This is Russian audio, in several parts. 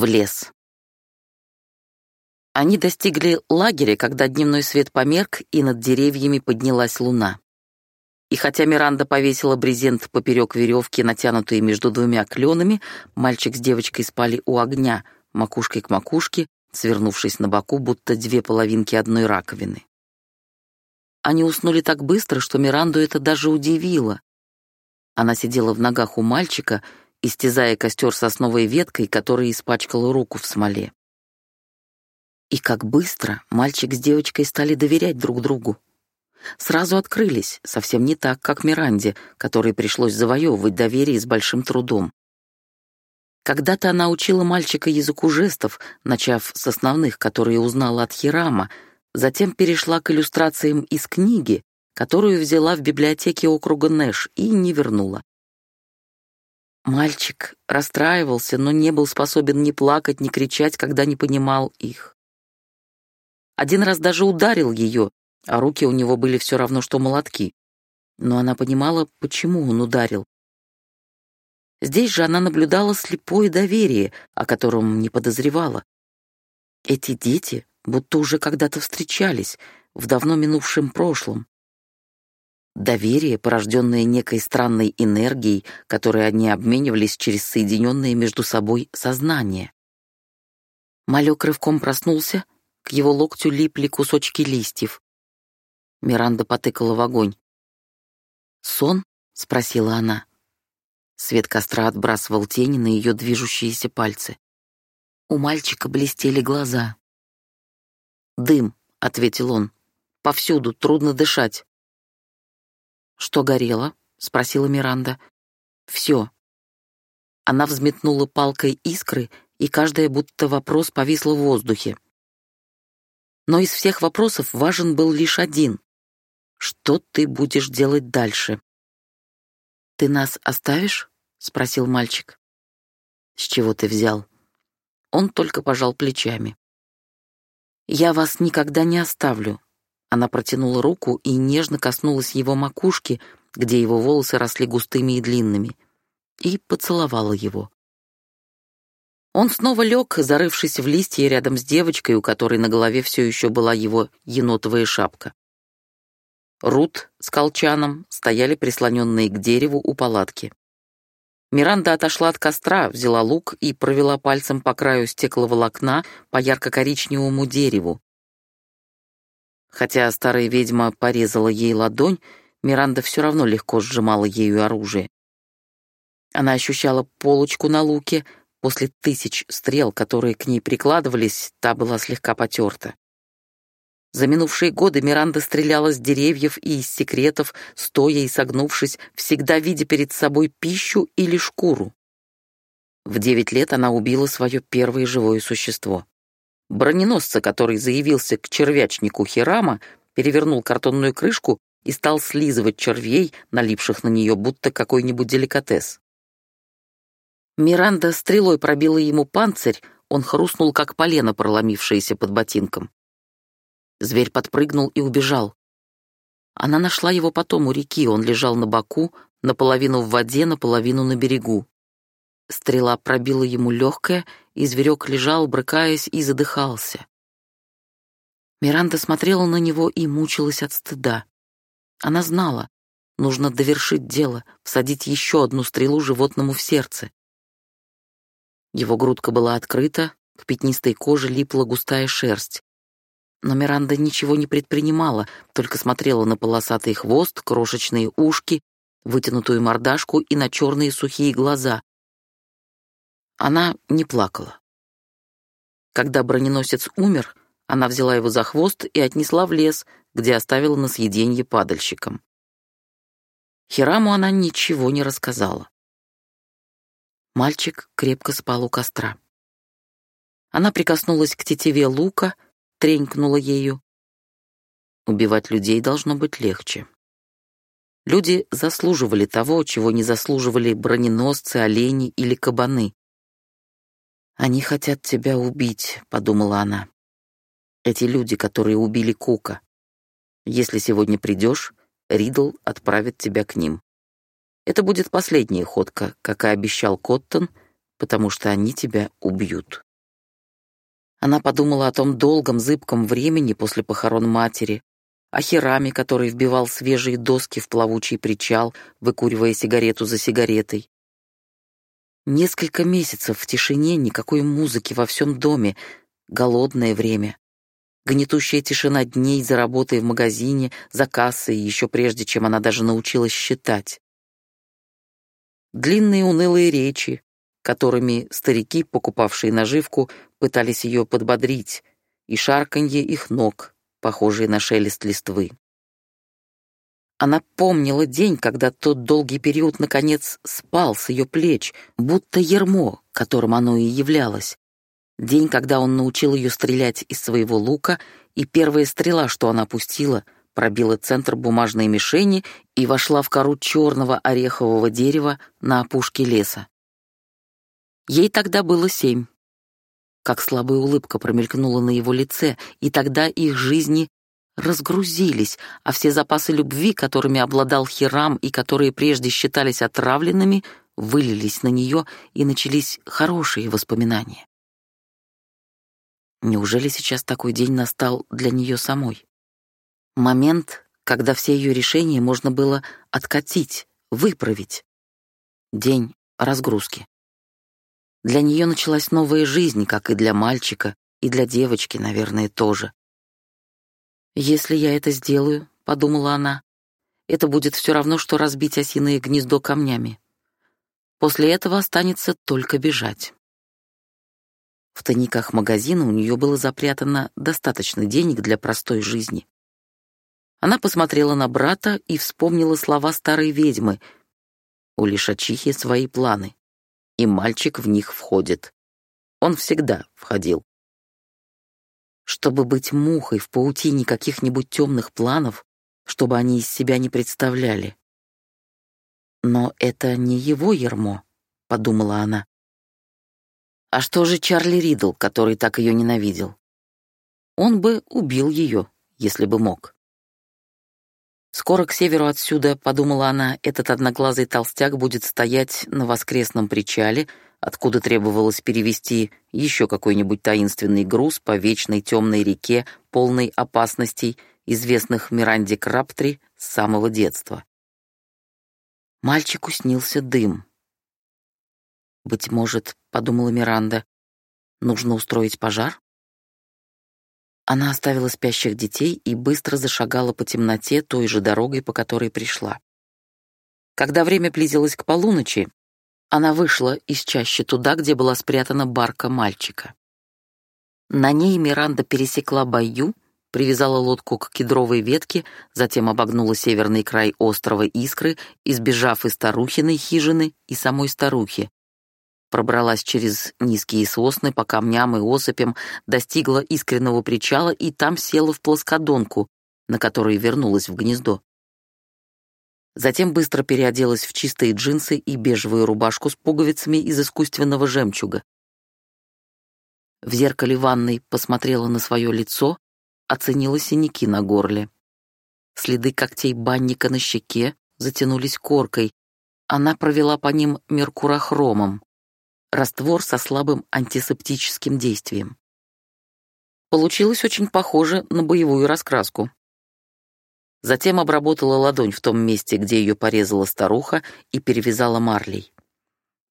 в лес. Они достигли лагеря, когда дневной свет померк, и над деревьями поднялась луна. И хотя Миранда повесила брезент поперек веревки, натянутые между двумя кленами, мальчик с девочкой спали у огня, макушкой к макушке, свернувшись на боку, будто две половинки одной раковины. Они уснули так быстро, что Миранду это даже удивило. Она сидела в ногах у мальчика, истязая костер сосновой веткой, которая испачкала руку в смоле. И как быстро мальчик с девочкой стали доверять друг другу. Сразу открылись, совсем не так, как Миранде, которой пришлось завоевывать доверие с большим трудом. Когда-то она учила мальчика языку жестов, начав с основных, которые узнала от Хирама, затем перешла к иллюстрациям из книги, которую взяла в библиотеке округа Нэш и не вернула. Мальчик расстраивался, но не был способен ни плакать, ни кричать, когда не понимал их. Один раз даже ударил ее, а руки у него были все равно, что молотки. Но она понимала, почему он ударил. Здесь же она наблюдала слепое доверие, о котором не подозревала. Эти дети будто уже когда-то встречались в давно минувшем прошлом. Доверие, порожденное некой странной энергией, которой они обменивались через соединенные между собой сознания. Малек рывком проснулся, к его локтю липли кусочки листьев. Миранда потыкала в огонь. «Сон?» — спросила она. Свет костра отбрасывал тени на ее движущиеся пальцы. У мальчика блестели глаза. «Дым», — ответил он. «Повсюду, трудно дышать». «Что горело?» — спросила Миранда. «Все». Она взметнула палкой искры, и каждая будто вопрос повисла в воздухе. Но из всех вопросов важен был лишь один. Что ты будешь делать дальше? «Ты нас оставишь?» — спросил мальчик. «С чего ты взял?» Он только пожал плечами. «Я вас никогда не оставлю», она протянула руку и нежно коснулась его макушки, где его волосы росли густыми и длинными, и поцеловала его. Он снова лег, зарывшись в листья рядом с девочкой, у которой на голове все еще была его енотовая шапка. Рут с колчаном стояли прислоненные к дереву у палатки. Миранда отошла от костра, взяла лук и провела пальцем по краю стекловолокна по ярко-коричневому дереву, Хотя старая ведьма порезала ей ладонь, Миранда все равно легко сжимала ею оружие. Она ощущала полочку на луке, после тысяч стрел, которые к ней прикладывались, та была слегка потерта. За минувшие годы Миранда стреляла с деревьев и из секретов, стоя и согнувшись, всегда видя перед собой пищу или шкуру. В девять лет она убила свое первое живое существо. Броненосца, который заявился к червячнику Хирама, перевернул картонную крышку и стал слизывать червей, налипших на нее, будто какой-нибудь деликатес. Миранда стрелой пробила ему панцирь, он хрустнул, как полено, проломившееся под ботинком. Зверь подпрыгнул и убежал. Она нашла его потом у реки, он лежал на боку, наполовину в воде, наполовину на берегу. Стрела пробила ему легкое, и зверек лежал, брыкаясь, и задыхался. Миранда смотрела на него и мучилась от стыда. Она знала, нужно довершить дело, всадить еще одну стрелу животному в сердце. Его грудка была открыта, к пятнистой коже липла густая шерсть. Но Миранда ничего не предпринимала, только смотрела на полосатый хвост, крошечные ушки, вытянутую мордашку и на черные сухие глаза, она не плакала. Когда броненосец умер, она взяла его за хвост и отнесла в лес, где оставила на съеденье падальщикам. Хираму она ничего не рассказала. Мальчик крепко спал у костра. Она прикоснулась к тетиве лука, тренькнула ею. Убивать людей должно быть легче. Люди заслуживали того, чего не заслуживали броненосцы, олени или кабаны. «Они хотят тебя убить», — подумала она. «Эти люди, которые убили Кука. Если сегодня придешь, Ридл отправит тебя к ним. Это будет последняя ходка, как и обещал Коттон, потому что они тебя убьют». Она подумала о том долгом, зыбком времени после похорон матери, о Хираме, который вбивал свежие доски в плавучий причал, выкуривая сигарету за сигаретой. Несколько месяцев в тишине, никакой музыки во всем доме, голодное время. Гнетущая тишина дней за работой в магазине, за кассой, еще прежде, чем она даже научилась считать. Длинные унылые речи, которыми старики, покупавшие наживку, пытались ее подбодрить, и шарканье их ног, похожие на шелест листвы. Она помнила день, когда тот долгий период, наконец, спал с ее плеч, будто ермо, которым оно и являлось. День, когда он научил ее стрелять из своего лука, и первая стрела, что она пустила, пробила центр бумажной мишени и вошла в кору черного орехового дерева на опушке леса. Ей тогда было семь. Как слабая улыбка промелькнула на его лице, и тогда их жизни разгрузились, а все запасы любви, которыми обладал Хирам и которые прежде считались отравленными, вылились на нее, и начались хорошие воспоминания. Неужели сейчас такой день настал для нее самой? Момент, когда все ее решения можно было откатить, выправить. День разгрузки. Для нее началась новая жизнь, как и для мальчика, и для девочки, наверное, тоже. «Если я это сделаю», — подумала она, — «это будет все равно, что разбить осиное гнездо камнями. После этого останется только бежать». В тайниках магазина у нее было запрятано достаточно денег для простой жизни. Она посмотрела на брата и вспомнила слова старой ведьмы. У Лишачихи свои планы и мальчик в них входит. Он всегда входил. Чтобы быть мухой в паутине каких-нибудь темных планов, чтобы они из себя не представляли. Но это не его ермо, подумала она. А что же Чарли Ридл, который так ее ненавидел? Он бы убил ее, если бы мог. Скоро к северу отсюда, подумала она, этот одноглазый толстяк будет стоять на воскресном причале, откуда требовалось перевести еще какой-нибудь таинственный груз по вечной темной реке, полной опасностей, известных Миранде Краптри с самого детства. Мальчику снился дым. «Быть может, — подумала Миранда, — нужно устроить пожар?» Она оставила спящих детей и быстро зашагала по темноте той же дорогой, по которой пришла. Когда время близилось к полуночи, она вышла из чащи туда, где была спрятана барка мальчика. На ней Миранда пересекла бою, привязала лодку к кедровой ветке, затем обогнула северный край острова Искры, избежав и старухиной хижины, и самой старухи, пробралась через низкие сосны по камням и осыпям, достигла искреннего причала и там села в плоскодонку, на которой вернулась в гнездо. Затем быстро переоделась в чистые джинсы и бежевую рубашку с пуговицами из искусственного жемчуга. В зеркале ванной посмотрела на свое лицо, оценила синяки на горле. Следы когтей банника на щеке затянулись коркой. Она провела по ним меркурохромом раствор со слабым антисептическим действием. Получилось очень похоже на боевую раскраску. Затем обработала ладонь в том месте, где ее порезала старуха, и перевязала марлей.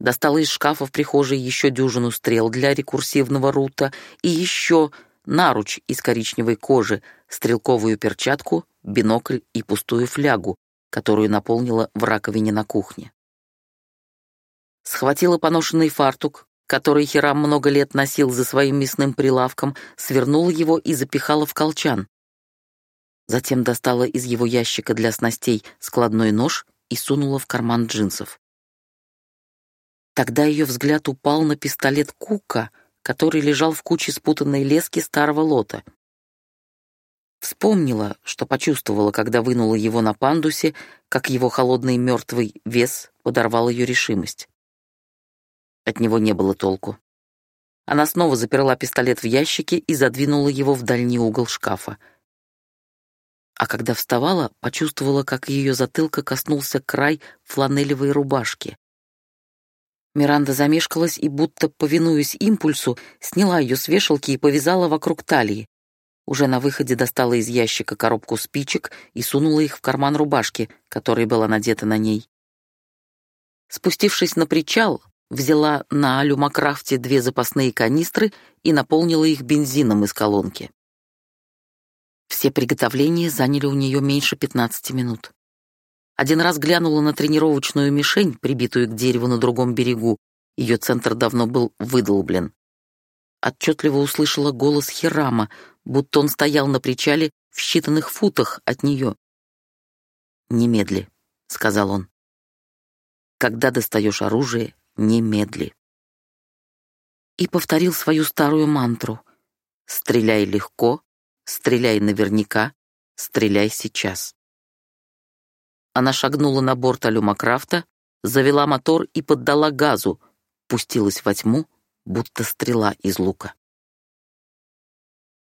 Достала из шкафа в прихожей еще дюжину стрел для рекурсивного рута и еще наруч из коричневой кожи, стрелковую перчатку, бинокль и пустую флягу, которую наполнила в раковине на кухне схватила поношенный фартук, который Хирам много лет носил за своим мясным прилавком, свернула его и запихала в колчан. Затем достала из его ящика для снастей складной нож и сунула в карман джинсов. Тогда ее взгляд упал на пистолет Кука, который лежал в куче спутанной лески старого лота. Вспомнила, что почувствовала, когда вынула его на пандусе, как его холодный мертвый вес подорвал ее решимость. От него не было толку. Она снова заперла пистолет в ящике и задвинула его в дальний угол шкафа. А когда вставала, почувствовала, как ее затылка коснулся край фланелевой рубашки. Миранда замешкалась и, будто повинуясь импульсу, сняла ее с вешалки и повязала вокруг талии. Уже на выходе достала из ящика коробку спичек и сунула их в карман рубашки, которая была надета на ней. Спустившись на причал, взяла на Алюмакрафте две запасные канистры и наполнила их бензином из колонки. Все приготовления заняли у нее меньше 15 минут. Один раз глянула на тренировочную мишень, прибитую к дереву на другом берегу. Ее центр давно был выдолблен. Отчетливо услышала голос Хирама, будто он стоял на причале в считанных футах от нее. «Немедли», — сказал он. «Когда достаешь оружие, немедли». И повторил свою старую мантру. «Стреляй легко, стреляй наверняка, стреляй сейчас». Она шагнула на борт Алюмакрафта, завела мотор и поддала газу, пустилась во тьму, будто стрела из лука.